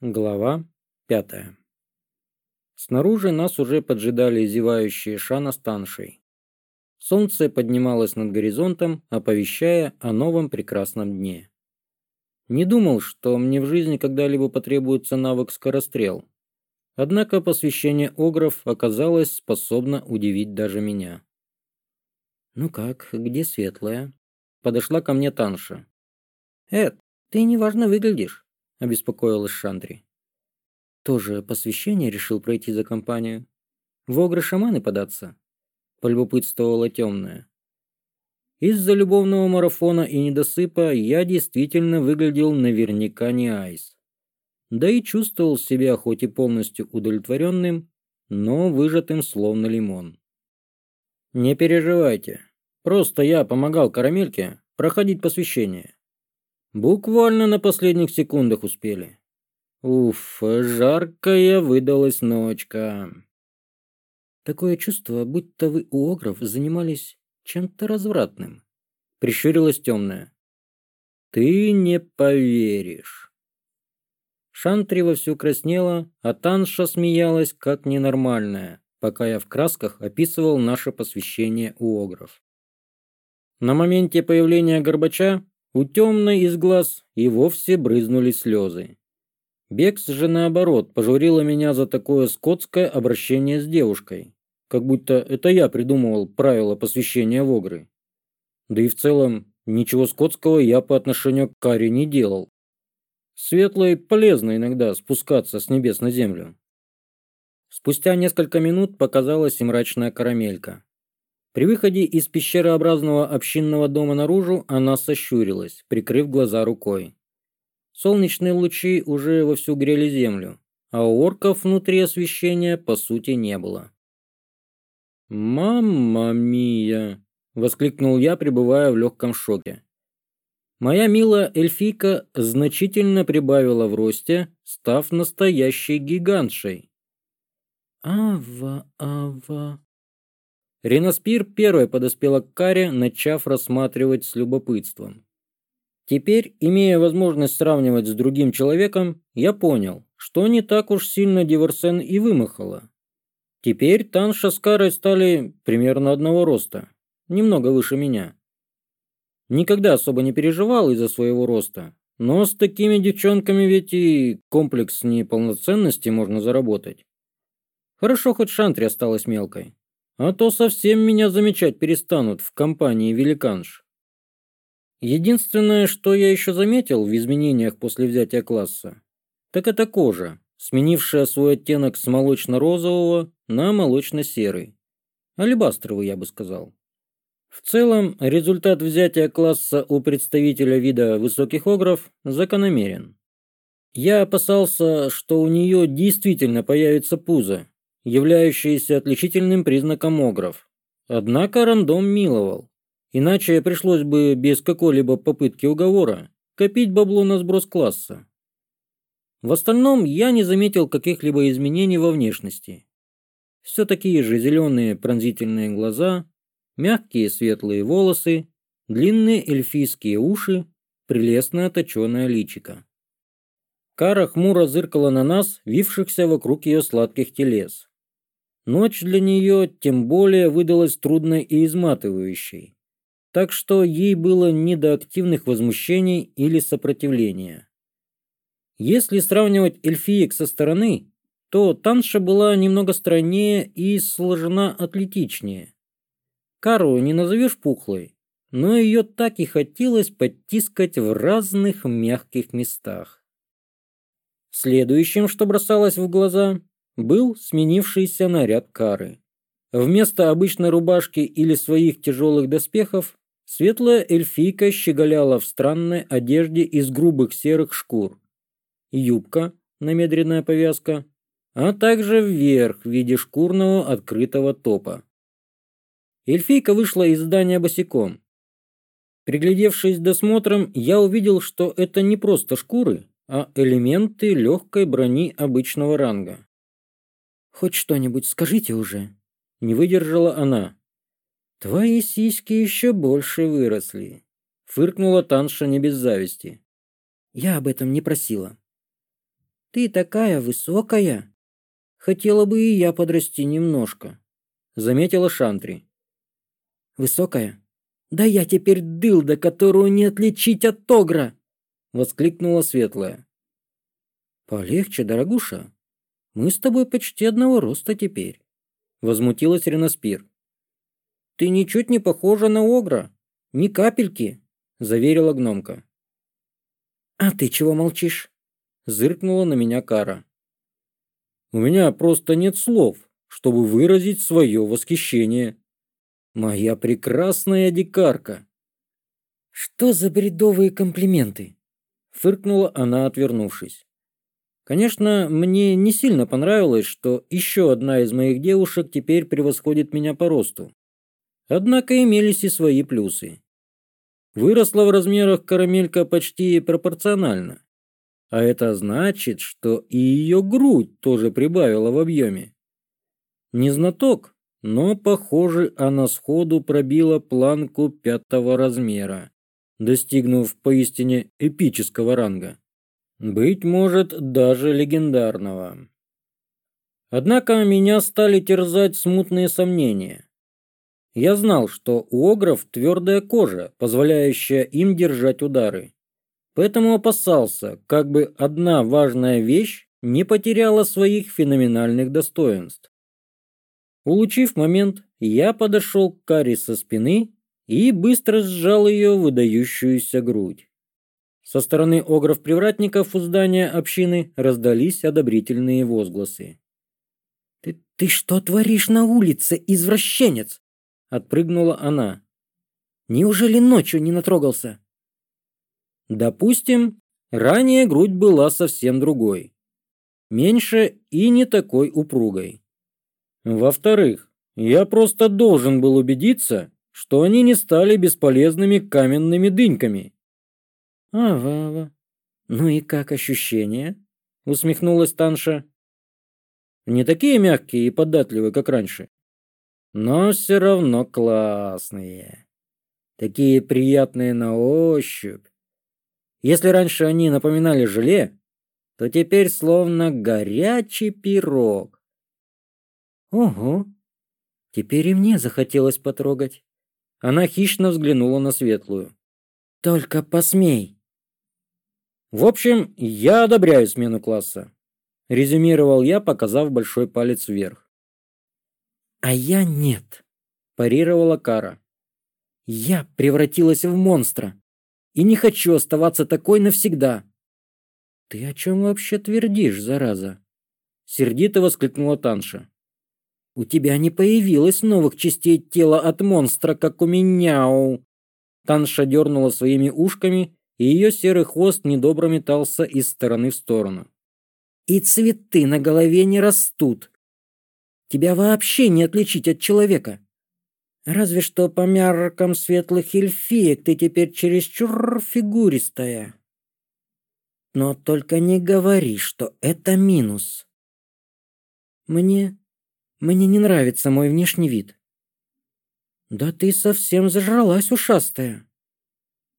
Глава 5. Снаружи нас уже поджидали зевающие Шана с Солнце поднималось над горизонтом, оповещая о новом прекрасном дне. Не думал, что мне в жизни когда-либо потребуется навык скорострел. Однако посвящение Огров оказалось способно удивить даже меня. «Ну как, где светлая?» Подошла ко мне Танша. «Эд, ты неважно выглядишь». — обеспокоилась Шандри. «Тоже посвящение решил пройти за компанию? В огры шаманы податься?» — полюбопытствовала темная. Из-за любовного марафона и недосыпа я действительно выглядел наверняка не айс. Да и чувствовал себя хоть и полностью удовлетворенным, но выжатым словно лимон. «Не переживайте. Просто я помогал карамельке проходить посвящение. Буквально на последних секундах успели. Уф, жаркая выдалась ночка. Такое чувство, будто вы у огров занимались чем-то развратным. Прищурилась темная. Ты не поверишь. Шантри вовсю краснела, а Танша смеялась как ненормальная, пока я в красках описывал наше посвящение у огров. На моменте появления Горбача у темной из глаз и вовсе брызнули слезы. Бекс же наоборот пожурила меня за такое скотское обращение с девушкой, как будто это я придумывал правила посвящения в огры. Да и в целом, ничего скотского я по отношению к Каре не делал. Светлой полезно иногда спускаться с небес на землю. Спустя несколько минут показалась и мрачная карамелька. При выходе из пещерообразного общинного дома наружу она сощурилась, прикрыв глаза рукой. Солнечные лучи уже вовсю грели землю, а у орков внутри освещения по сути не было. «Мамма мия!» – воскликнул я, пребывая в легком шоке. Моя милая эльфийка значительно прибавила в росте, став настоящей гигантшей. «Ава, ава!» Ренаспир первой подоспела к Каре, начав рассматривать с любопытством. Теперь, имея возможность сравнивать с другим человеком, я понял, что не так уж сильно Диверсен и вымахала. Теперь Танша с Карой стали примерно одного роста, немного выше меня. Никогда особо не переживал из-за своего роста, но с такими девчонками ведь и комплекс неполноценности можно заработать. Хорошо, хоть Шантри осталась мелкой. А то совсем меня замечать перестанут в компании великанш. Единственное, что я еще заметил в изменениях после взятия класса, так это кожа, сменившая свой оттенок с молочно-розового на молочно-серый. Алебастровый, я бы сказал. В целом, результат взятия класса у представителя вида высоких огров закономерен. Я опасался, что у нее действительно появится пузо, являющиеся отличительным признаком огров. Однако рандом миловал. Иначе пришлось бы без какой-либо попытки уговора копить бабло на сброс класса. В остальном я не заметил каких-либо изменений во внешности. Все такие же зеленые пронзительные глаза, мягкие светлые волосы, длинные эльфийские уши, прелестное точеное личико. Кара хмуро зыркала на нас, вившихся вокруг ее сладких телес. Ночь для нее тем более выдалась трудной и изматывающей, так что ей было не до активных возмущений или сопротивления. Если сравнивать эльфиек со стороны, то Танша была немного стройнее и сложена атлетичнее. Кару не назовешь пухлой, но ее так и хотелось подтискать в разных мягких местах. Следующим, что бросалось в глаза – был сменившийся наряд кары. Вместо обычной рубашки или своих тяжелых доспехов светлая эльфийка щеголяла в странной одежде из грубых серых шкур. Юбка, намедренная повязка, а также вверх в виде шкурного открытого топа. Эльфийка вышла из здания босиком. Приглядевшись досмотром, я увидел, что это не просто шкуры, а элементы легкой брони обычного ранга. «Хоть что-нибудь скажите уже!» Не выдержала она. «Твои сиськи еще больше выросли!» Фыркнула Танша не без зависти. «Я об этом не просила». «Ты такая высокая!» «Хотела бы и я подрасти немножко», — заметила Шантри. «Высокая? Да я теперь дыл, до которую не отличить от тогра, — воскликнула Светлая. «Полегче, дорогуша», мы с тобой почти одного роста теперь», — возмутилась Ренаспир. «Ты ничуть не похожа на Огра, ни капельки», — заверила гномка. «А ты чего молчишь?» — зыркнула на меня Кара. «У меня просто нет слов, чтобы выразить свое восхищение. Моя прекрасная дикарка!» «Что за бредовые комплименты?» — фыркнула она, отвернувшись. Конечно, мне не сильно понравилось, что еще одна из моих девушек теперь превосходит меня по росту. Однако имелись и свои плюсы. Выросла в размерах карамелька почти пропорционально. А это значит, что и ее грудь тоже прибавила в объеме. Не знаток, но, похоже, она сходу пробила планку пятого размера, достигнув поистине эпического ранга быть может даже легендарного. Однако меня стали терзать смутные сомнения. Я знал, что у огров твердая кожа, позволяющая им держать удары. Поэтому опасался, как бы одна важная вещь не потеряла своих феноменальных достоинств. Улучив момент, я подошел к Кари со спины и быстро сжал ее выдающуюся грудь. Со стороны огров-привратников у здания общины раздались одобрительные возгласы. «Ты, ты что творишь на улице, извращенец?» — отпрыгнула она. «Неужели ночью не натрогался?» Допустим, ранее грудь была совсем другой. Меньше и не такой упругой. Во-вторых, я просто должен был убедиться, что они не стали бесполезными каменными дыньками, «Авава! Ну и как ощущения?» — усмехнулась Танша. «Не такие мягкие и податливые, как раньше, но все равно классные. Такие приятные на ощупь. Если раньше они напоминали желе, то теперь словно горячий пирог». «Ого! Теперь и мне захотелось потрогать». Она хищно взглянула на светлую. «Только посмей!» В общем, я одобряю смену класса. Резюмировал я, показав большой палец вверх. А я нет, парировала Кара. Я превратилась в монстра и не хочу оставаться такой навсегда. Ты о чем вообще твердишь, зараза? Сердито воскликнула Танша. У тебя не появилось новых частей тела от монстра, как у меня. Танша дернула своими ушками и ее серый хвост недобро метался из стороны в сторону. «И цветы на голове не растут. Тебя вообще не отличить от человека. Разве что по меркам светлых эльфиек ты теперь чересчур фигуристая. Но только не говори, что это минус. Мне... мне не нравится мой внешний вид». «Да ты совсем зажралась, ушастая!»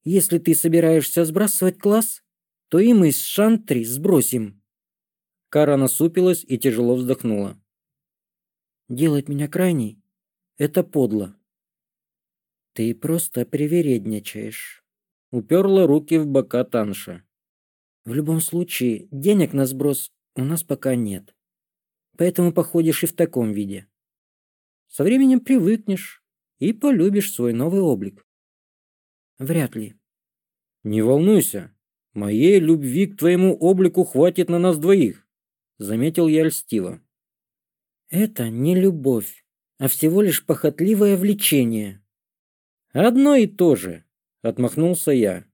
Если ты собираешься сбрасывать класс, то и мы с Шантри сбросим». Кара насупилась и тяжело вздохнула. «Делать меня крайней — это подло». «Ты просто привередничаешь», — уперла руки в бока Танша. «В любом случае, денег на сброс у нас пока нет. Поэтому походишь и в таком виде. Со временем привыкнешь и полюбишь свой новый облик. Вряд ли. Не волнуйся. Моей любви к твоему облику хватит на нас двоих, заметил я льстиво. Это не любовь, а всего лишь похотливое влечение. Одно и то же, отмахнулся я.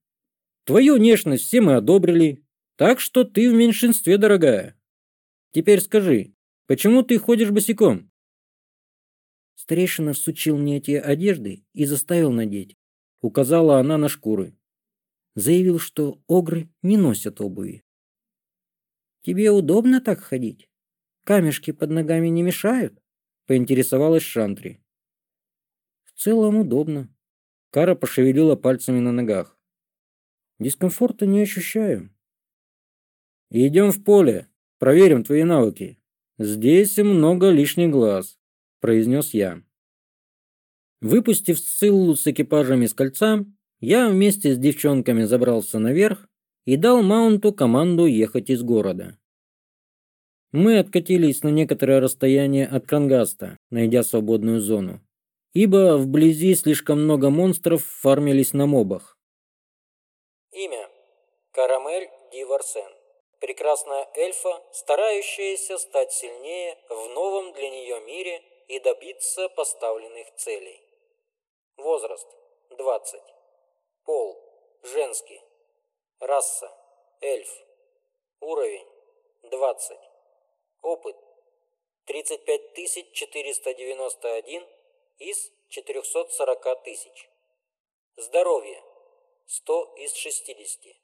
Твою нежность все мы одобрили, так что ты в меньшинстве, дорогая. Теперь скажи, почему ты ходишь босиком? Старейшина всучил мне эти одежды и заставил надеть указала она на шкуры. Заявил, что огры не носят обуви. «Тебе удобно так ходить? Камешки под ногами не мешают?» — поинтересовалась Шантри. «В целом удобно». Кара пошевелила пальцами на ногах. «Дискомфорта не ощущаю». «Идем в поле, проверим твои навыки. Здесь много лишних глаз», — произнес я. Выпустив Сциллу с экипажами с кольца, я вместе с девчонками забрался наверх и дал Маунту команду ехать из города. Мы откатились на некоторое расстояние от Крангаста, найдя свободную зону, ибо вблизи слишком много монстров фармились на мобах. Имя. Карамель Диварсен. Прекрасная эльфа, старающаяся стать сильнее в новом для нее мире и добиться поставленных целей. Возраст – 20. Пол – женский. Раса – эльф. Уровень – 20. Опыт – 35 491 из 440 тысяч. Здоровье – 100 из 60.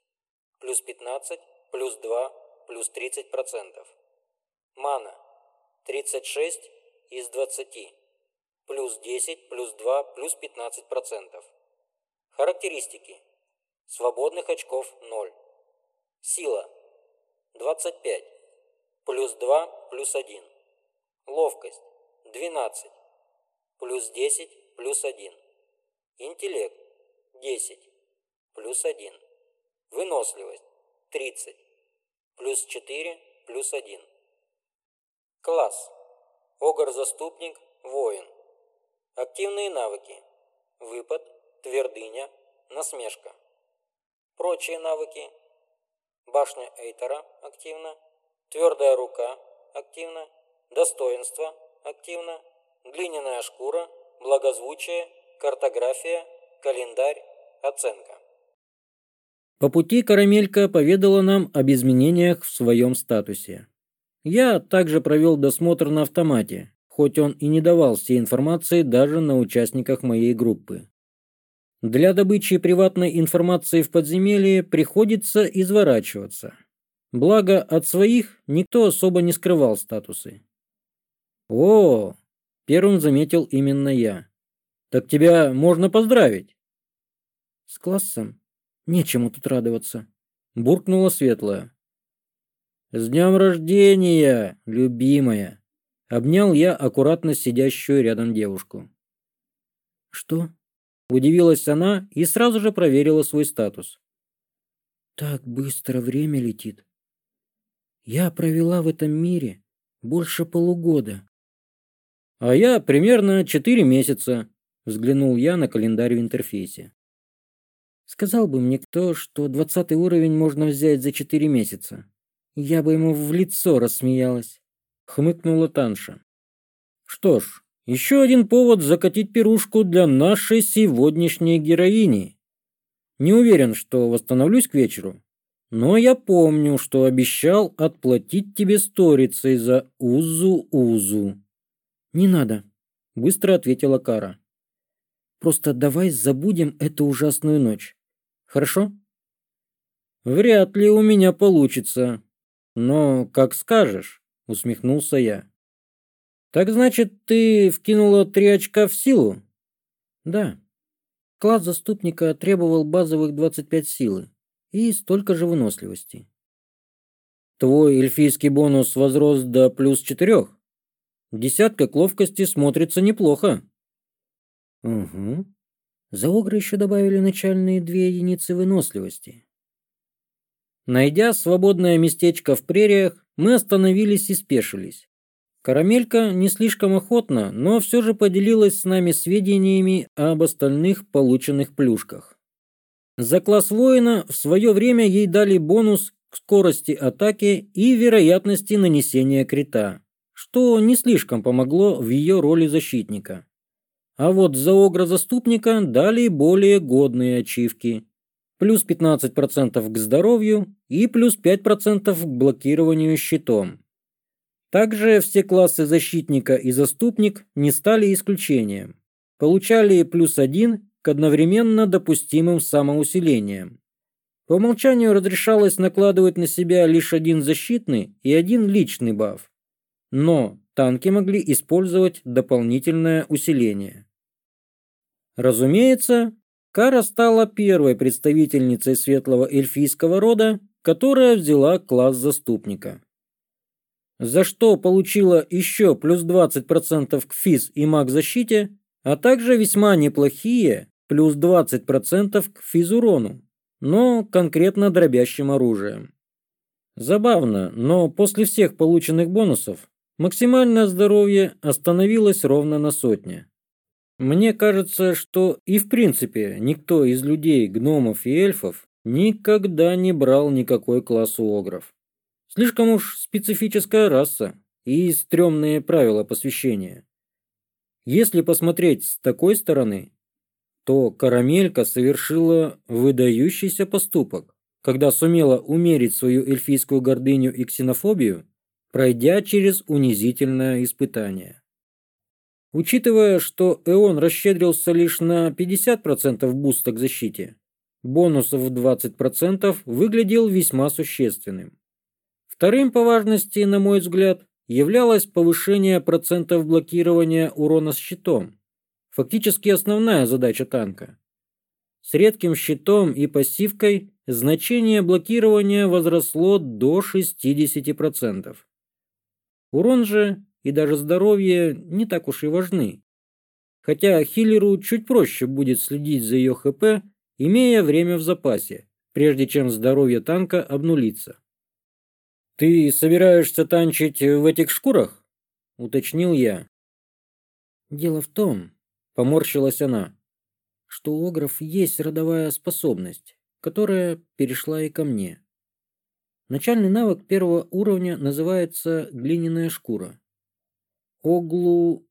Плюс 15, плюс 2, плюс 30 процентов. Мана – 36 из 20 плюс 10, плюс 2, плюс 15 процентов. Характеристики. Свободных очков 0. Сила 25, плюс 2, плюс 1. Ловкость 12, плюс 10, плюс 1. Интеллект 10, плюс 1. Выносливость 30, плюс 4, плюс 1. Класс. Огр-заступник, воин. Активные навыки. Выпад, твердыня, насмешка. Прочие навыки. Башня Эйтера активно. Твердая рука активно. Достоинство активно. Глиняная шкура, благозвучие, картография, календарь, оценка. По пути Карамелька поведала нам об изменениях в своем статусе. Я также провел досмотр на автомате, хоть он и не давал всей информации даже на участниках моей группы. Для добычи приватной информации в подземелье приходится изворачиваться. Благо, от своих никто особо не скрывал статусы. «О!» – первым заметил именно я. «Так тебя можно поздравить!» «С классом? Нечему тут радоваться!» – буркнула светлая. «С днем рождения, любимая!» Обнял я аккуратно сидящую рядом девушку. «Что?» – удивилась она и сразу же проверила свой статус. «Так быстро время летит. Я провела в этом мире больше полугода». «А я примерно четыре месяца», – взглянул я на календарь в интерфейсе. Сказал бы мне кто, что двадцатый уровень можно взять за четыре месяца. Я бы ему в лицо рассмеялась. — хмыкнула Танша. «Что ж, еще один повод закатить пирушку для нашей сегодняшней героини. Не уверен, что восстановлюсь к вечеру, но я помню, что обещал отплатить тебе сторицей за Узу-Узу». «Не надо», — быстро ответила Кара. «Просто давай забудем эту ужасную ночь. Хорошо?» «Вряд ли у меня получится, но как скажешь». — усмехнулся я. «Так значит, ты вкинула три очка в силу?» «Да». Класс заступника требовал базовых 25 силы и столько же выносливости. «Твой эльфийский бонус возрос до плюс четырех. Десятка к ловкости смотрится неплохо». «Угу». За огры еще добавили начальные две единицы выносливости. Найдя свободное местечко в прериях, мы остановились и спешились. Карамелька не слишком охотно, но все же поделилась с нами сведениями об остальных полученных плюшках. За класс воина в свое время ей дали бонус к скорости атаки и вероятности нанесения крита, что не слишком помогло в ее роли защитника. А вот за огра заступника дали более годные ачивки, плюс 15% к здоровью и плюс 5% к блокированию щитом. Также все классы защитника и заступник не стали исключением. Получали плюс 1 к одновременно допустимым самоусилениям. По умолчанию разрешалось накладывать на себя лишь один защитный и один личный баф. Но танки могли использовать дополнительное усиление. Разумеется, Кара стала первой представительницей светлого эльфийского рода, которая взяла класс заступника. За что получила еще плюс 20% к физ и маг-защите, а также весьма неплохие плюс 20% к физурону, но конкретно дробящим оружием. Забавно, но после всех полученных бонусов максимальное здоровье остановилось ровно на сотне. Мне кажется, что и в принципе никто из людей, гномов и эльфов никогда не брал никакой класс уогров. Слишком уж специфическая раса и стрёмные правила посвящения. Если посмотреть с такой стороны, то Карамелька совершила выдающийся поступок, когда сумела умерить свою эльфийскую гордыню и ксенофобию, пройдя через унизительное испытание. Учитывая, что ЭОН расщедрился лишь на 50% буста к защите, бонусов в 20% выглядел весьма существенным. Вторым по важности, на мой взгляд, являлось повышение процентов блокирования урона с щитом, фактически основная задача танка. С редким щитом и пассивкой значение блокирования возросло до 60%. Урон же и даже здоровье не так уж и важны. Хотя хиллеру чуть проще будет следить за ее ХП, имея время в запасе, прежде чем здоровье танка обнулится. «Ты собираешься танчить в этих шкурах?» — уточнил я. «Дело в том», — поморщилась она, — «что у Огров есть родовая способность, которая перешла и ко мне». Начальный навык первого уровня называется «глиняная шкура». Оглу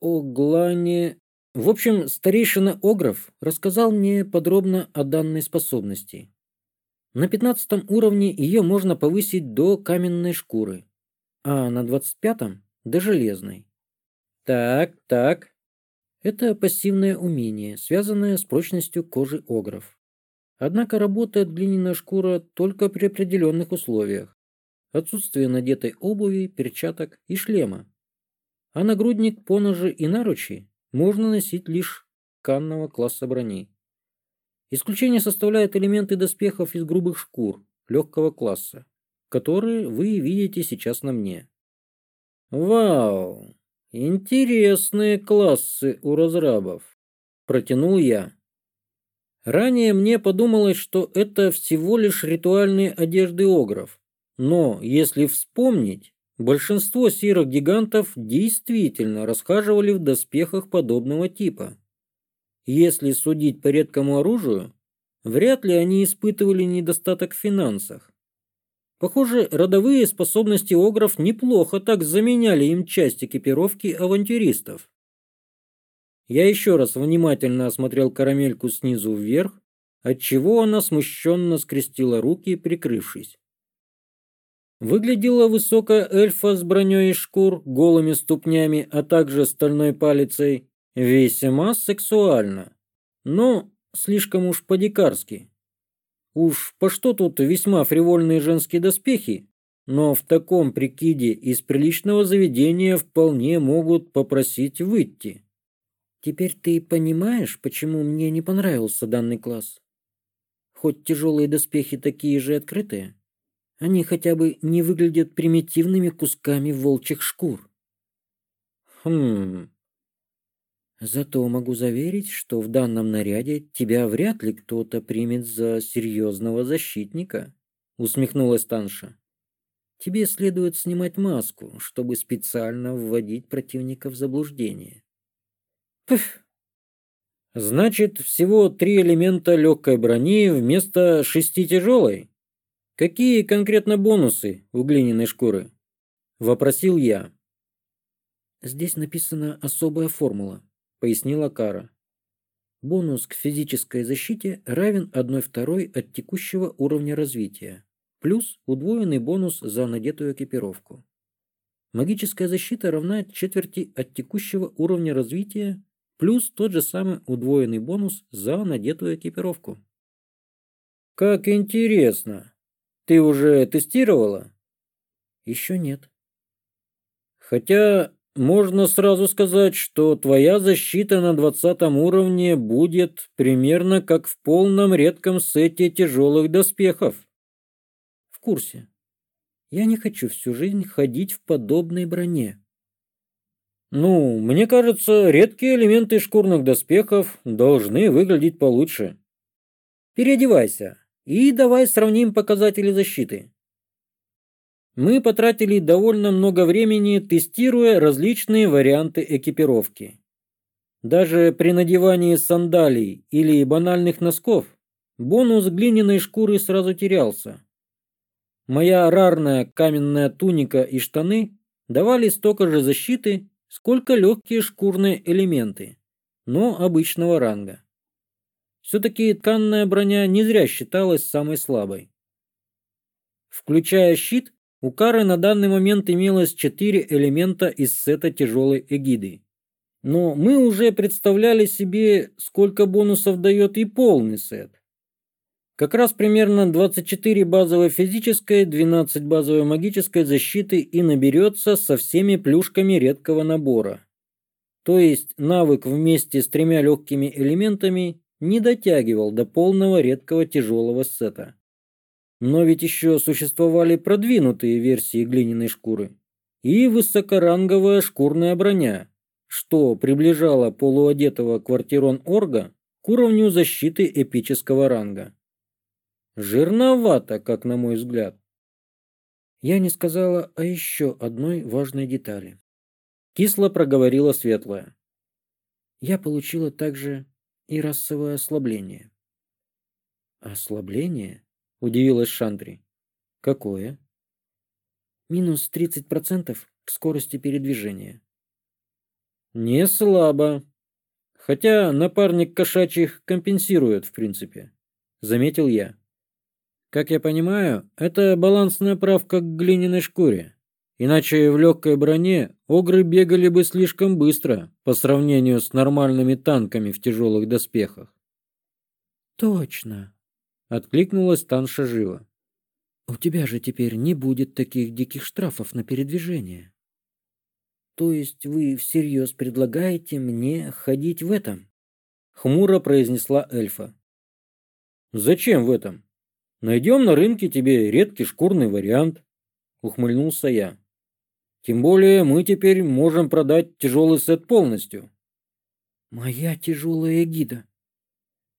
Оглане. В общем, старейшина Огров рассказал мне подробно о данной способности. На 15 уровне ее можно повысить до каменной шкуры, а на 25 до железной. Так, так. Это пассивное умение, связанное с прочностью кожи Огров. Однако работает глиняная шкура только при определенных условиях. Отсутствие надетой обуви, перчаток и шлема, а нагрудник, поножи и наручи можно носить лишь канного класса брони. Исключение составляют элементы доспехов из грубых шкур легкого класса, которые вы видите сейчас на мне. «Вау! Интересные классы у разрабов!» – протянул я. Ранее мне подумалось, что это всего лишь ритуальные одежды огров, но, если вспомнить, Большинство серых гигантов действительно расхаживали в доспехах подобного типа. Если судить по редкому оружию, вряд ли они испытывали недостаток в финансах. Похоже, родовые способности огров неплохо так заменяли им часть экипировки авантюристов. Я еще раз внимательно осмотрел карамельку снизу вверх, отчего она смущенно скрестила руки, прикрывшись выглядела высокая эльфа с броней и шкур, голыми ступнями, а также стальной палицей, весьма сексуально. Но слишком уж по-дикарски. Уж по что тут весьма фривольные женские доспехи, но в таком прикиде из приличного заведения вполне могут попросить выйти. Теперь ты понимаешь, почему мне не понравился данный класс? Хоть тяжелые доспехи такие же открытые, они хотя бы не выглядят примитивными кусками волчьих шкур. Хм. Зато могу заверить, что в данном наряде тебя вряд ли кто-то примет за серьезного защитника, усмехнулась Танша. Тебе следует снимать маску, чтобы специально вводить противника в заблуждение. Пф. Значит, всего три элемента легкой брони вместо шести тяжелой? Какие конкретно бонусы у глиняной шкуры? Вопросил я. Здесь написана особая формула, пояснила Кара. Бонус к физической защите равен 1,2 от текущего уровня развития, плюс удвоенный бонус за надетую экипировку. Магическая защита равна четверти от текущего уровня развития, плюс тот же самый удвоенный бонус за надетую экипировку. «Как интересно!» Ты уже тестировала? Еще нет. Хотя можно сразу сказать, что твоя защита на двадцатом уровне будет примерно как в полном редком сете тяжелых доспехов. В курсе. Я не хочу всю жизнь ходить в подобной броне. Ну, мне кажется, редкие элементы шкурных доспехов должны выглядеть получше. Переодевайся, и давай сравним показатели защиты. Мы потратили довольно много времени, тестируя различные варианты экипировки. Даже при надевании сандалий или банальных носков бонус глиняной шкуры сразу терялся. Моя рарная каменная туника и штаны давали столько же защиты, сколько легкие шкурные элементы, но обычного ранга. Все-таки тканная броня не зря считалась самой слабой. Включая щит, у Кары на данный момент имелось четыре элемента из сета тяжелой эгиды. Но мы уже представляли себе, сколько бонусов дает и полный сет. Как раз примерно 24 базовой физической, 12 базовой магической защиты и наберется со всеми плюшками редкого набора. То есть навык вместе с тремя легкими элементами не дотягивал до полного редкого тяжелого сета. Но ведь еще существовали продвинутые версии глиняной шкуры и высокоранговая шкурная броня, что приближало полуодетого квартирон Орга к уровню защиты эпического ранга. Жирновато, как на мой взгляд. Я не сказала о еще одной важной детали. Кисло проговорила светлая. Я получила также и расовое ослабление. Ослабление? Удивилась Шандри. Какое? Минус 30% к скорости передвижения. Не слабо. Хотя напарник кошачьих компенсирует, в принципе. Заметил я. Как я понимаю, это балансная правка к глиняной шкуре. Иначе в легкой броне огры бегали бы слишком быстро по сравнению с нормальными танками в тяжелых доспехах. «Точно!» — откликнулась Танша живо. «У тебя же теперь не будет таких диких штрафов на передвижение». «То есть вы всерьез предлагаете мне ходить в этом?» — хмуро произнесла эльфа. «Зачем в этом? Найдем на рынке тебе редкий шкурный вариант», — ухмыльнулся я. Тем более мы теперь можем продать тяжелый сет полностью. Моя тяжелая гида.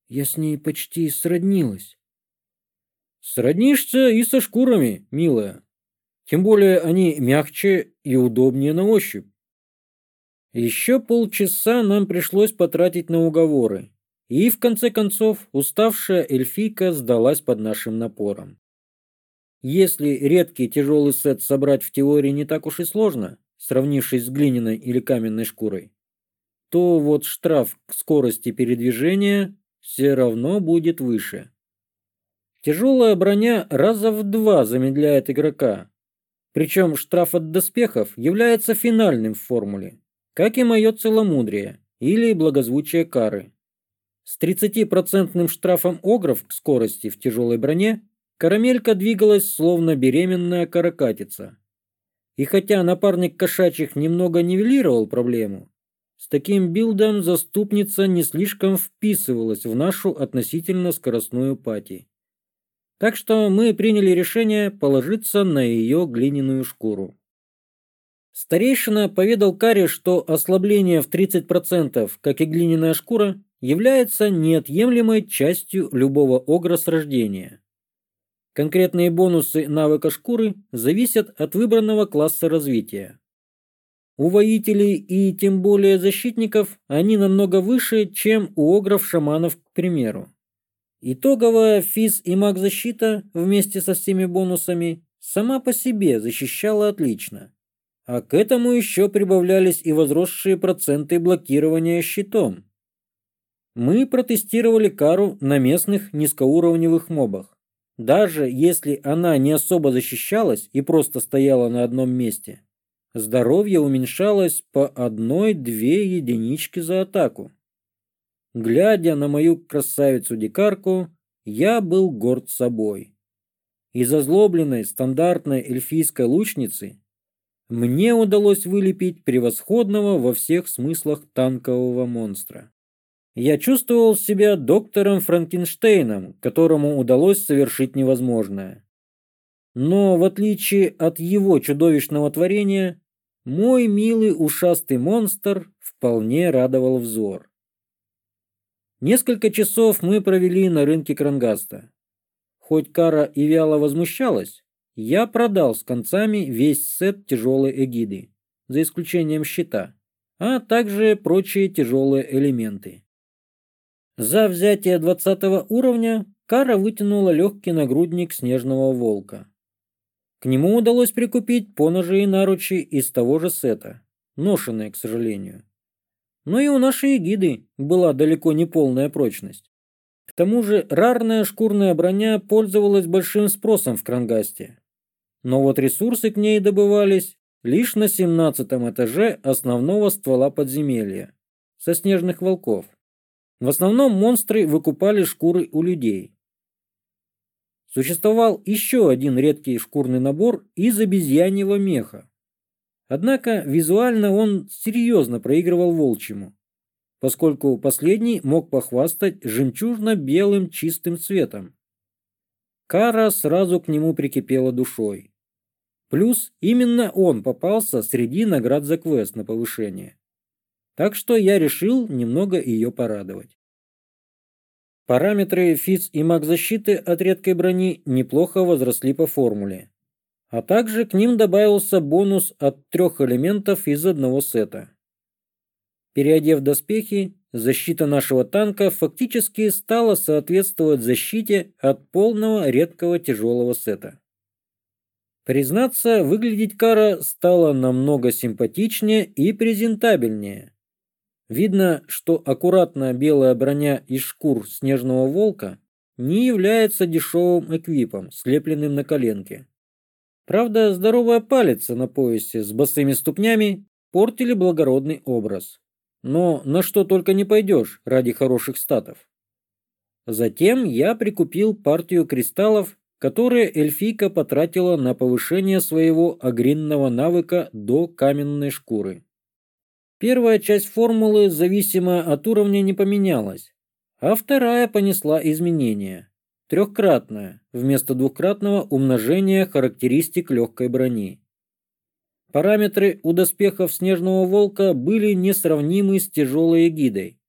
Я с ней почти сроднилась. Сроднишься и со шкурами, милая. Тем более они мягче и удобнее на ощупь. Еще полчаса нам пришлось потратить на уговоры. И в конце концов уставшая эльфийка сдалась под нашим напором. Если редкий тяжелый сет собрать в теории не так уж и сложно, сравнившись с глиняной или каменной шкурой, то вот штраф к скорости передвижения все равно будет выше. Тяжелая броня раза в два замедляет игрока, причем штраф от доспехов является финальным в формуле, как и мое целомудрие или благозвучие кары. С 30% штрафом огров к скорости в тяжелой броне Карамелька двигалась, словно беременная каракатица. И хотя напарник кошачьих немного нивелировал проблему, с таким билдом заступница не слишком вписывалась в нашу относительно скоростную пати. Так что мы приняли решение положиться на ее глиняную шкуру. Старейшина поведал Каре, что ослабление в 30%, как и глиняная шкура, является неотъемлемой частью любого огра с рождения. Конкретные бонусы навыка шкуры зависят от выбранного класса развития. У воителей и тем более защитников они намного выше, чем у огров-шаманов, к примеру. Итоговая физ и маг-защита вместе со всеми бонусами сама по себе защищала отлично. А к этому еще прибавлялись и возросшие проценты блокирования щитом. Мы протестировали кару на местных низкоуровневых мобах даже если она не особо защищалась и просто стояла на одном месте. Здоровье уменьшалось по одной-две единички за атаку. Глядя на мою красавицу-дикарку, я был горд собой. Из озлобленной стандартной эльфийской лучницы мне удалось вылепить превосходного во всех смыслах танкового монстра. Я чувствовал себя доктором Франкенштейном, которому удалось совершить невозможное. Но, в отличие от его чудовищного творения, мой милый ушастый монстр вполне радовал взор. Несколько часов мы провели на рынке Крангаста. Хоть Кара и вяло возмущалась, я продал с концами весь сет тяжелой эгиды, за исключением щита, а также прочие тяжелые элементы. За взятие 20 уровня Кара вытянула легкий нагрудник снежного волка. К нему удалось прикупить поножи и наручи из того же сета, ношенные, к сожалению. Но и у нашей гиды была далеко не полная прочность. К тому же рарная шкурная броня пользовалась большим спросом в Крангасте. Но вот ресурсы к ней добывались лишь на 17 этаже основного ствола подземелья, со снежных волков. В основном монстры выкупали шкуры у людей. Существовал еще один редкий шкурный набор из обезьяньего меха. Однако визуально он серьезно проигрывал волчьему, поскольку последний мог похвастать жемчужно-белым чистым цветом. Кара сразу к нему прикипела душой. Плюс именно он попался среди наград за квест на повышение. Так что я решил немного ее порадовать. Параметры физ и маг-защиты от редкой брони неплохо возросли по формуле. А также к ним добавился бонус от трех элементов из одного сета. Переодев доспехи, защита нашего танка фактически стала соответствовать защите от полного редкого тяжелого сета. Признаться, выглядеть Кара стала намного симпатичнее и презентабельнее. Видно, что аккуратная белая броня из шкур снежного волка не является дешевым эквипом, слепленным на коленке. Правда, здоровая палец на поясе с босыми ступнями портили благородный образ. Но на что только не пойдешь ради хороших статов. Затем я прикупил партию кристаллов, которые эльфийка потратила на повышение своего агринного навыка до каменной шкуры. Первая часть формулы зависимая от уровня не поменялась, а вторая понесла изменения. Трехкратное вместо двукратного умножения характеристик легкой брони. Параметры у доспехов Снежного Волка были несравнимы с тяжелой эгидой.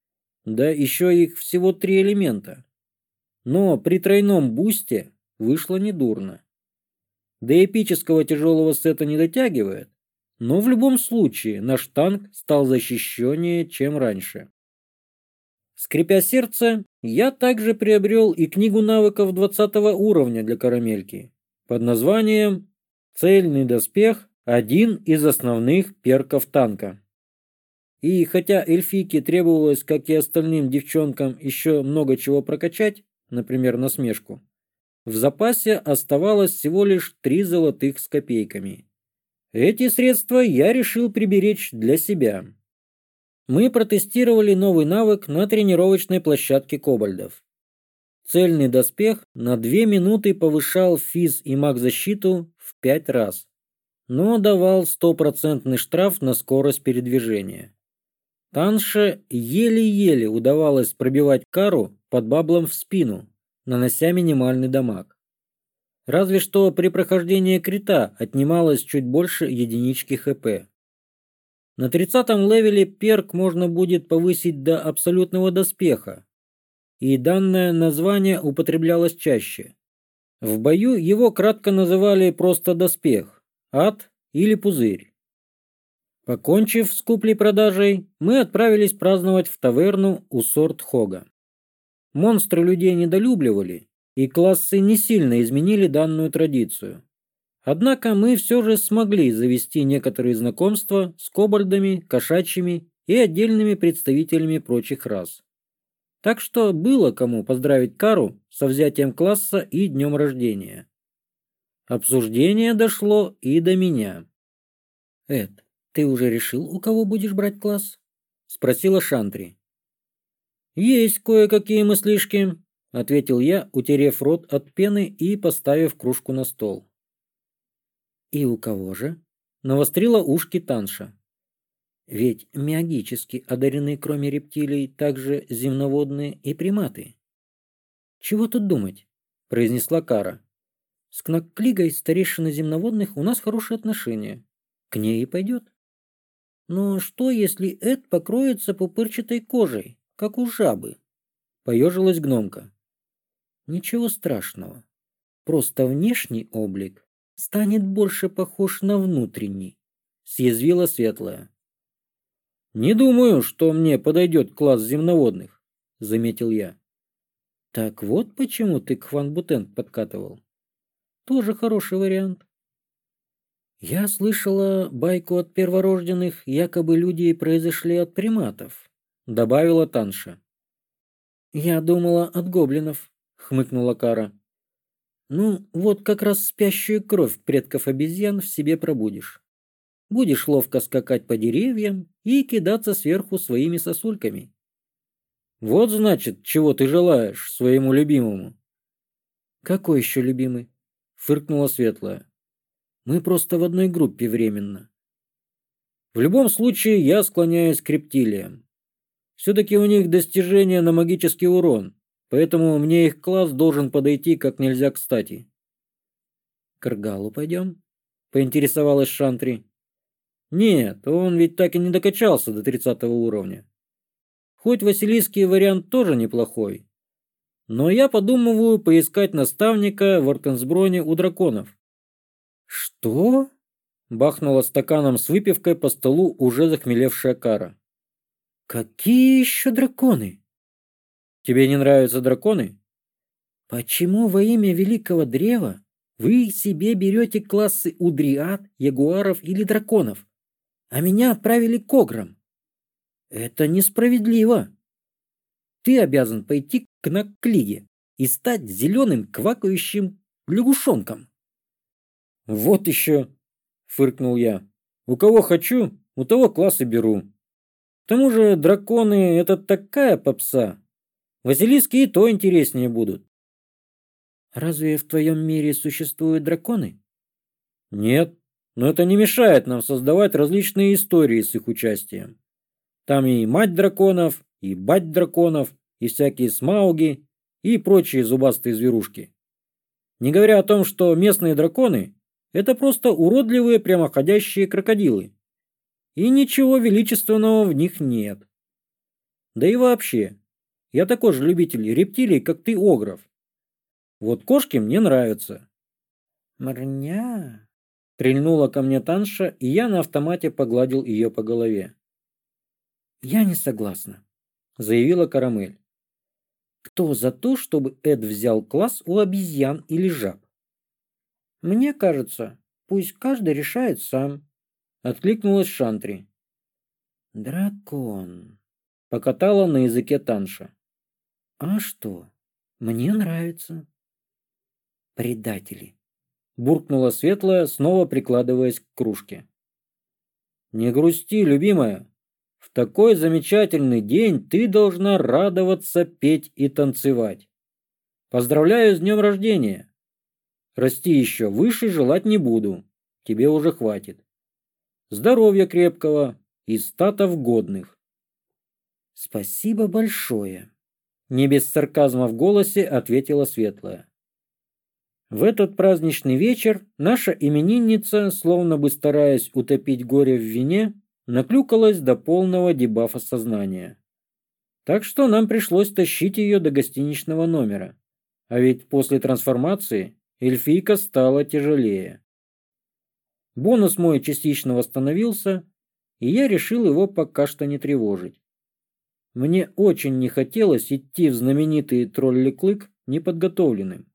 Да еще их всего три элемента. Но при тройном бусте вышло недурно. До эпического тяжелого сета не дотягивает, но в любом случае наш танк стал защищеннее, чем раньше. Скрипя сердце, я также приобрел и книгу навыков 20 уровня для карамельки под названием «Цельный доспех – один из основных перков танка». И хотя эльфийке требовалось, как и остальным девчонкам, еще много чего прокачать, например, насмешку, в запасе оставалось всего лишь три золотых с копейками – эти средства я решил приберечь для себя. Мы протестировали новый навык на тренировочной площадке кобальдов. Цельный доспех на 2 минуты повышал физ и маг-защиту в 5 раз, но давал стопроцентный штраф на скорость передвижения. Танше еле-еле удавалось пробивать кару под баблом в спину, нанося минимальный дамаг. Разве что при прохождении крита отнималось чуть больше единички хп. На 30-м левеле перк можно будет повысить до абсолютного доспеха, и данное название употреблялось чаще. В бою его кратко называли просто доспех, ад или пузырь. Покончив с куплей-продажей, мы отправились праздновать в таверну у Сорт Хога. Монстры людей недолюбливали, и классы не сильно изменили данную традицию. Однако мы все же смогли завести некоторые знакомства с кобальдами, кошачьими и отдельными представителями прочих рас. Так что было кому поздравить Кару со взятием класса и днем рождения. Обсуждение дошло и до меня. «Эд, ты уже решил, у кого будешь брать класс?» – спросила Шантри. «Есть кое-какие мыслишки», ответил я, утерев рот от пены и поставив кружку на стол. «И у кого же?» – навострила ушки Танша. «Ведь миагически одарены, кроме рептилий, также земноводные и приматы». «Чего тут думать?» – произнесла Кара. «С Кнаклигой, старейшины земноводных, у нас хорошие отношения. К ней и пойдет». «Но что, если Эд покроется пупырчатой кожей, как у жабы?» – поежилась гномка. Ничего страшного. Просто внешний облик станет больше похож на внутренний, съязвила светлая. Не думаю, что мне подойдет класс земноводных, заметил я. Так вот почему ты к Хванбутен подкатывал. Тоже хороший вариант. Я слышала байку от перворожденных, якобы люди произошли от приматов, добавила Танша. Я думала от гоблинов, хмыкнула Кара. Ну, вот как раз спящую кровь предков обезьян в себе пробудишь. Будешь ловко скакать по деревьям и кидаться сверху своими сосульками. Вот значит, чего ты желаешь своему любимому. Какой еще любимый? Фыркнула светлая. Мы просто в одной группе временно. В любом случае, я склоняюсь к рептилиям. Все-таки у них достижение на магический урон, Поэтому мне их класс должен подойти как нельзя кстати. К Ргалу пойдем? Поинтересовалась Шантри. Нет, он ведь так и не докачался до тридцатого уровня. Хоть Василийский вариант тоже неплохой. Но я подумываю поискать наставника в Аркансброне у драконов. Что? Бахнула стаканом с выпивкой по столу уже захмелевшая кара. Какие еще драконы? тебе не нравятся драконы? Почему во имя великого древа вы себе берете классы у дриад, ягуаров или драконов а меня отправили к ограм? Это несправедливо. Ты обязан пойти к наклиге и стать зеленым квакающим лягушонком. Вот еще фыркнул я. У кого хочу у того классы беру. К тому же драконы это такая попса. Василиски то интереснее будут. Разве в твоем мире существуют драконы? Нет, но это не мешает нам создавать различные истории с их участием. Там и мать драконов, и бать драконов, и всякие смауги, и прочие зубастые зверушки. Не говоря о том, что местные драконы – это просто уродливые прямоходящие крокодилы. И ничего величественного в них нет. Да и вообще, я такой же любитель рептилий, как ты, Огров. Вот кошки мне нравятся. Мрня. Прильнула ко мне Танша, и я на автомате погладил ее по голове. Я не согласна, заявила Карамель. Кто за то, чтобы Эд взял класс у обезьян или жаб? Мне кажется, пусть каждый решает сам, откликнулась Шантри. Дракон, покатала на языке Танша. А что? Мне нравится. Предатели. Буркнула светлая, снова прикладываясь к кружке. Не грусти, любимая. В такой замечательный день ты должна радоваться, петь и танцевать. Поздравляю с днем рождения. Расти еще выше желать не буду. Тебе уже хватит. Здоровья крепкого и статов годных. Спасибо большое. Не без сарказма в голосе ответила Светлая. В этот праздничный вечер наша именинница, словно бы стараясь утопить горе в вине, наклюкалась до полного дебафа сознания. Так что нам пришлось тащить ее до гостиничного номера. А ведь после трансформации эльфийка стала тяжелее. Бонус мой частично восстановился, и я решил его пока что не тревожить. Мне очень не хотелось идти в знаменитый тролли-клык неподготовленным.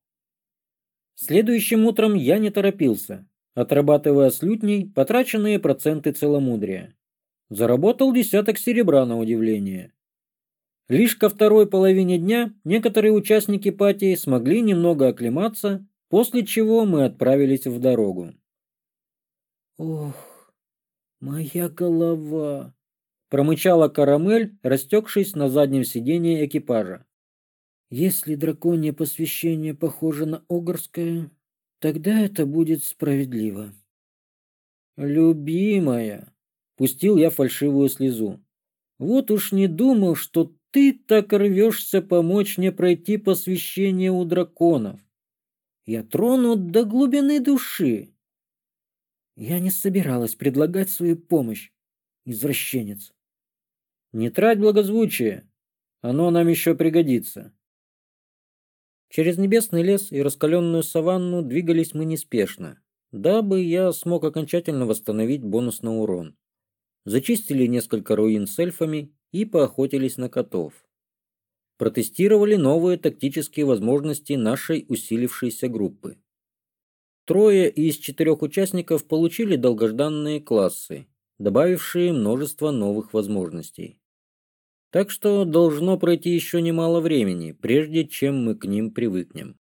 Следующим утром я не торопился, отрабатывая с лютней потраченные проценты целомудрия. Заработал десяток серебра на удивление. Лишь ко второй половине дня некоторые участники пати смогли немного оклематься, после чего мы отправились в дорогу. «Ох, моя голова!» промычала карамель, растекшись на заднем сидении экипажа. Если драконье посвящение похоже на огорское, тогда это будет справедливо. Любимая, пустил я фальшивую слезу. Вот уж не думал, что ты так рвешься помочь мне пройти посвящение у драконов. Я тронут до глубины души. Я не собиралась предлагать свою помощь, извращенец. Не трать благозвучие, оно нам еще пригодится. Через небесный лес и раскаленную саванну двигались мы неспешно, дабы я смог окончательно восстановить бонус на урон. Зачистили несколько руин с эльфами и поохотились на котов. Протестировали новые тактические возможности нашей усилившейся группы. Трое из четырех участников получили долгожданные классы добавившие множество новых возможностей. Так что должно пройти еще немало времени, прежде чем мы к ним привыкнем.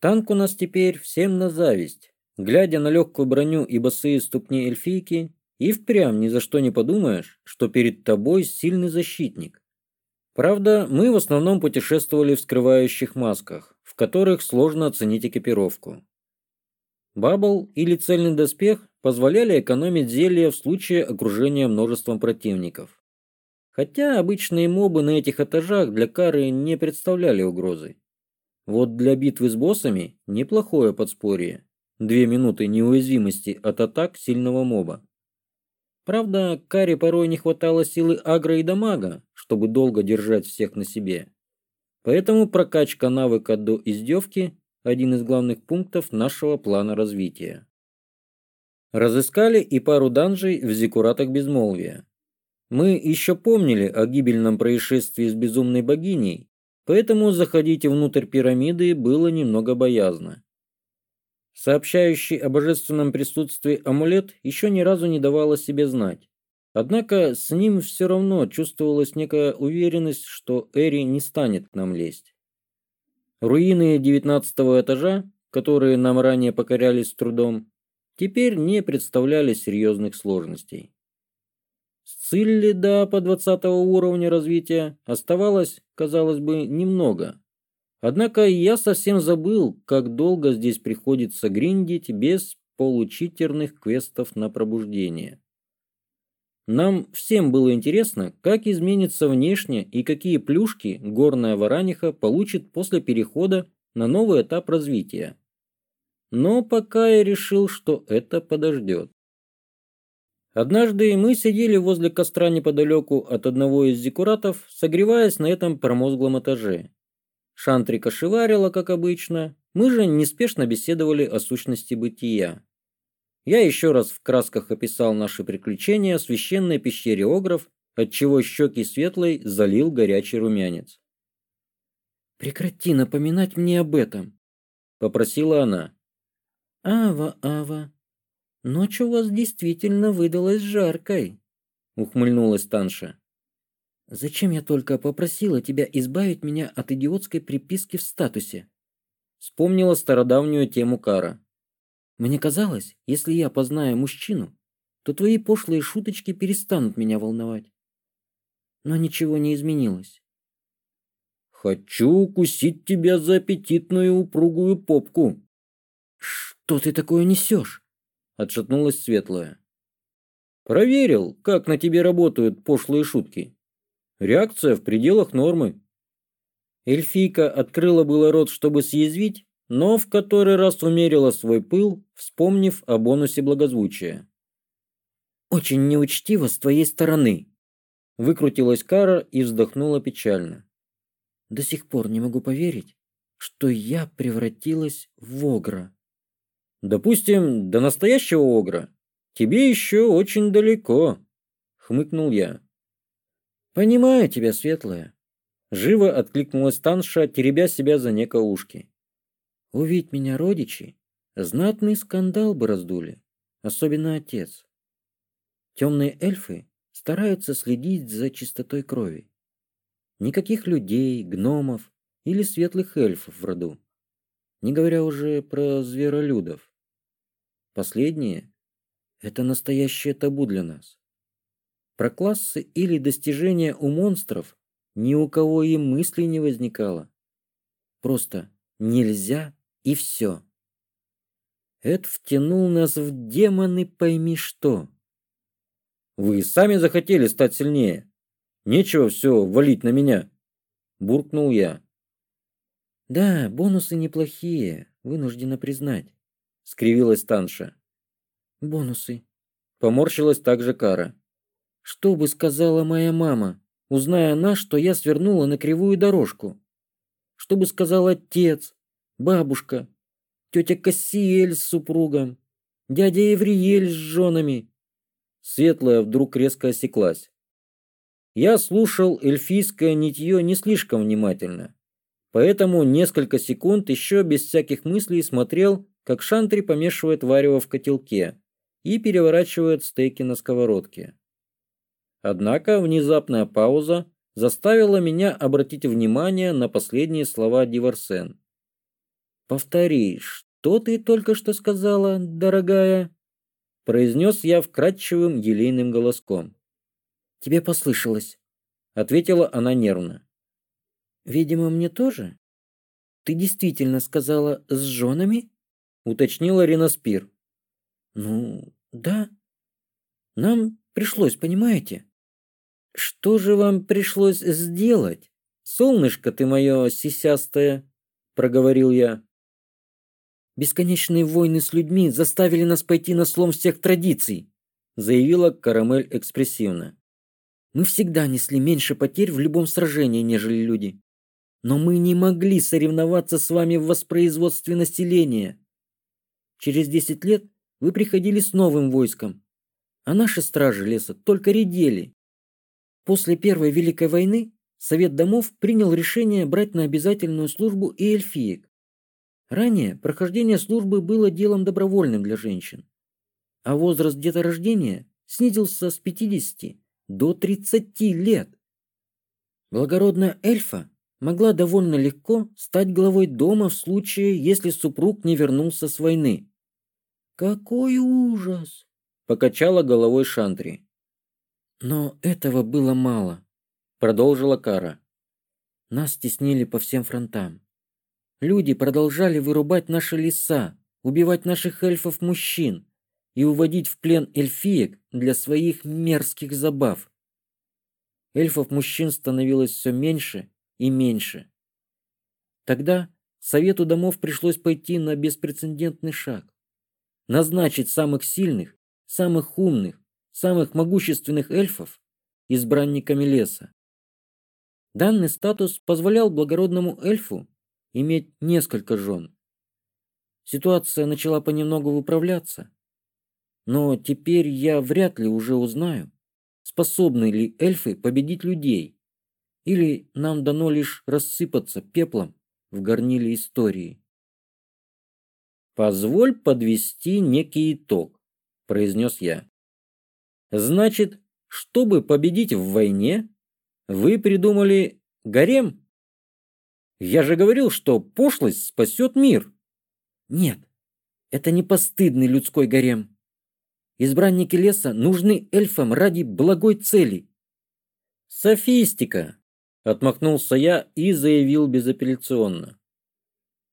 Танк у нас теперь всем на зависть. Глядя на легкую броню и босые ступни эльфийки, и впрямь ни за что не подумаешь, что перед тобой сильный защитник. Правда, мы в основном путешествовали в скрывающих масках, в которых сложно оценить экипировку. Бабл или цельный доспех позволяли экономить зелье в случае окружения множеством противников. Хотя обычные мобы на этих этажах для кары не представляли угрозы. Вот для битвы с боссами неплохое подспорье. Две минуты неуязвимости от атак сильного моба. Правда, Каре порой не хватало силы агро и дамага, чтобы долго держать всех на себе. Поэтому прокачка навыка до издевки – один из главных пунктов нашего плана развития. Разыскали и пару данжей в зекуратах безмолвия. Мы еще помнили о гибельном происшествии с безумной богиней, поэтому заходить внутрь пирамиды было немного боязно. Сообщающий о божественном присутствии амулет еще ни разу не давал о себе знать. Однако с ним все равно чувствовалась некая уверенность, что Эри не станет к нам лезть. Руины девятнадцатого этажа, которые нам ранее покорялись с трудом, теперь не представляли серьезных сложностей. Сцилли до по 20 уровня развития оставалось, казалось бы, немного. Однако я совсем забыл, как долго здесь приходится гриндить без получитерных квестов на пробуждение. Нам всем было интересно, как изменится внешне и какие плюшки горная варанеха получит после перехода на новый этап развития – но пока я решил, что это подождет. Однажды мы сидели возле костра неподалеку от одного из декуратов, согреваясь на этом промозглом этаже. Шантрика шеварила, как обычно, мы же неспешно беседовали о сущности бытия. Я еще раз в красках описал наши приключения в священной пещере Огров, отчего щеки светлой залил горячий румянец. «Прекрати напоминать мне об этом», — попросила она. Ава, Ава, ночь у вас действительно выдалась жаркой, ухмыльнулась Танша. Зачем я только попросила тебя избавить меня от идиотской приписки в статусе? Вспомнила стародавнюю тему Кара. Мне казалось, если я познаю мужчину, то твои пошлые шуточки перестанут меня волновать. Но ничего не изменилось. Хочу укусить тебя за аппетитную упругую попку, что ты такое несешь? Отшатнулась светлая. Проверил как на тебе работают пошлые шутки. Реакция в пределах нормы. Эльфийка открыла было рот чтобы съязвить но в который раз умерила свой пыл вспомнив о бонусе благозвучия. Очень неучтиво с твоей стороны. Выкрутилась кара и вздохнула печально. До сих пор не могу поверить что я превратилась в огра. Допустим, до настоящего огра. Тебе еще очень далеко, хмыкнул я. Понимаю тебя, светлая. Живо откликнулась Танша, теребя себя за некоушки. Увидь меня родичи, знатный скандал бы раздули, особенно отец. Темные эльфы стараются следить за чистотой крови. Никаких людей, гномов или светлых эльфов в роду, не говоря уже про зверолюдов. Последнее – это настоящее табу для нас. Про классы или достижения у монстров ни у кого и мысли не возникало. Просто нельзя и все. Это втянул нас в демоны пойми что. Вы сами захотели стать сильнее. Нечего все валить на меня. Буркнул я. Да, бонусы неплохие, вынуждена признать. — скривилась Танша. «Бонусы». Поморщилась также Кара. «Что бы сказала моя мама, узная она, что я свернула на кривую дорожку? Что бы сказал отец, бабушка, тетя Кассиэль с супругом, дядя Евриель с женами?» Светлая вдруг резко осеклась. Я слушал эльфийское нитье не слишком внимательно, поэтому несколько секунд еще без всяких мыслей смотрел как шантри помешивает варево в котелке и переворачивает стейки на сковородке. Однако внезапная пауза заставила меня обратить внимание на последние слова Диварсен. «Повтори, что ты только что сказала, дорогая?» – произнес я вкрадчивым елейным голоском. «Тебе послышалось», – ответила она нервно. «Видимо, мне тоже? Ты действительно сказала «с женами»?» уточнила Рина Спир. Ну, да. Нам пришлось, понимаете? Что же вам пришлось сделать? Солнышко ты мое сисястое, проговорил я. Бесконечные войны с людьми заставили нас пойти на слом всех традиций, заявила Карамель экспрессивно. Мы всегда несли меньше потерь в любом сражении, нежели люди. Но мы не могли соревноваться с вами в воспроизводстве населения. Через десять лет вы приходили с новым войском, а наши стражи леса только редели. После Первой Великой войны Совет домов принял решение брать на обязательную службу и эльфиек. Ранее прохождение службы было делом добровольным для женщин, а возраст деторождения снизился с 50 до 30 лет. Благородная эльфа могла довольно легко стать главой дома в случае, если супруг не вернулся с войны какой ужас! Покачала головой шантри. Но этого было мало продолжила кара. Нас стеснили по всем фронтам. Люди продолжали вырубать наши леса убивать наших эльфов мужчин и уводить в плен эльфиек для своих мерзких забав. Эльфов мужчин становилось все меньше и меньше. Тогда совету домов пришлось пойти на беспрецедентный шаг назначить самых сильных, самых умных, самых могущественных эльфов избранниками леса. Данный статус позволял благородному эльфу иметь несколько жен. Ситуация начала понемногу выправляться. Но теперь я вряд ли уже узнаю, способны ли эльфы победить людей, или нам дано лишь рассыпаться пеплом в горниле истории позволь подвести некий итог произнес я. Значит чтобы победить в войне вы придумали гарем? Я же говорил что пошлость спасет мир нет это не постыдный людской гарем. Избранники леса нужны эльфам ради благой цели софистика отмахнулся я и заявил безапелляционно.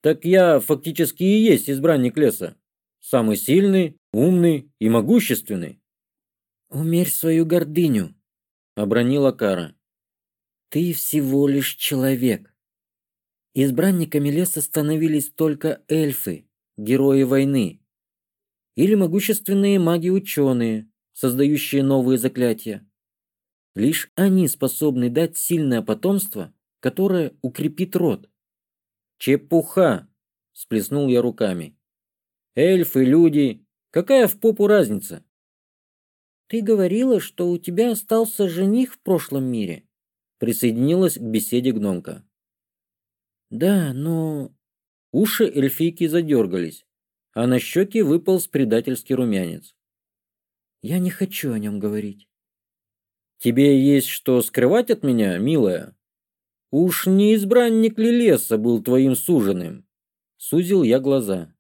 Так я фактически и есть избранник леса. Самый сильный, умный и могущественный. Умерь свою гордыню, обронила Кара. Ты всего лишь человек. Избранниками леса становились только эльфы, герои войны. Или могущественные маги-ученые, создающие новые заклятия. Лишь они способны дать сильное потомство, которое укрепит род. Чепуха! Сплеснул я руками. Эльфы, люди! Какая в попу разница? Ты говорила, что у тебя остался жених в прошлом мире. Присоединилась к беседе гномка. Да, но... Уши эльфийки задергались, а на щеке выполз предательский румянец. Я не хочу о нем говорить. Тебе есть что скрывать от меня, милая? «Уж не избранник ли леса был твоим суженым?» Сузил я глаза.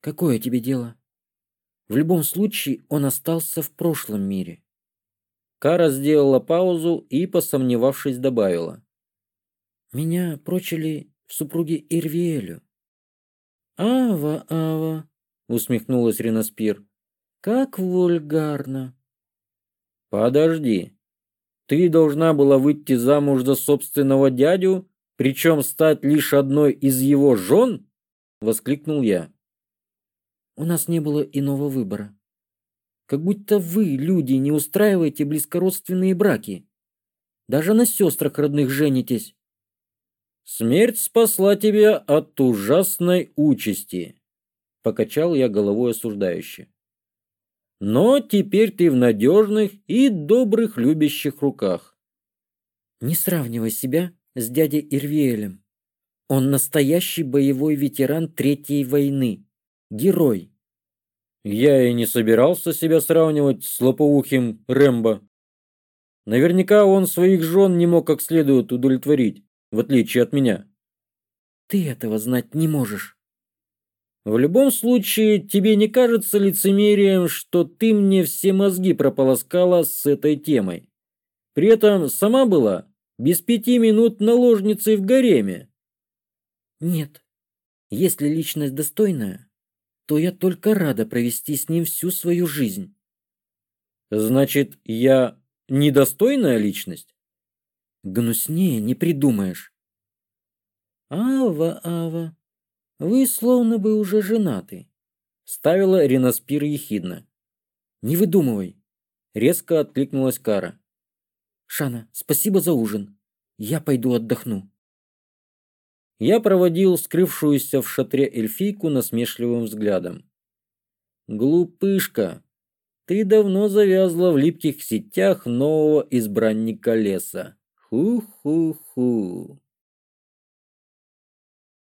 «Какое тебе дело?» «В любом случае он остался в прошлом мире». Кара сделала паузу и, посомневавшись, добавила. «Меня прочили в супруге Ирвиэлю». «Ава, Ава», — усмехнулась Ренаспир, — «как вульгарно». «Подожди», ты должна была выйти замуж за собственного дядю, причем стать лишь одной из его жен? Воскликнул я. У нас не было иного выбора. Как будто вы, люди, не устраиваете близкородственные браки. Даже на сестрах родных женитесь. Смерть спасла тебя от ужасной участи. Покачал я головой осуждающе но теперь ты в надежных и добрых любящих руках. Не сравнивай себя с дядей Ирвиэлем. Он настоящий боевой ветеран Третьей войны, герой. Я и не собирался себя сравнивать с лопоухим Рэмбо. Наверняка он своих жен не мог как следует удовлетворить, в отличие от меня. Ты этого знать не можешь. В любом случае, тебе не кажется лицемерием, что ты мне все мозги прополоскала с этой темой. При этом сама была без пяти минут наложницей в гареме. Нет. Если личность достойная, то я только рада провести с ним всю свою жизнь. Значит, я недостойная личность? Гнуснее не придумаешь. Ава, ава. Вы словно бы уже женаты. Ставила Ренаспира ехидно. Не выдумывай. Резко откликнулась Кара. Шана, спасибо за ужин. Я пойду отдохну. Я проводил скрывшуюся в шатре эльфийку насмешливым взглядом. «Глупышка, ты давно завязла в липких сетях нового избранника леса. Ху-ху-ху!»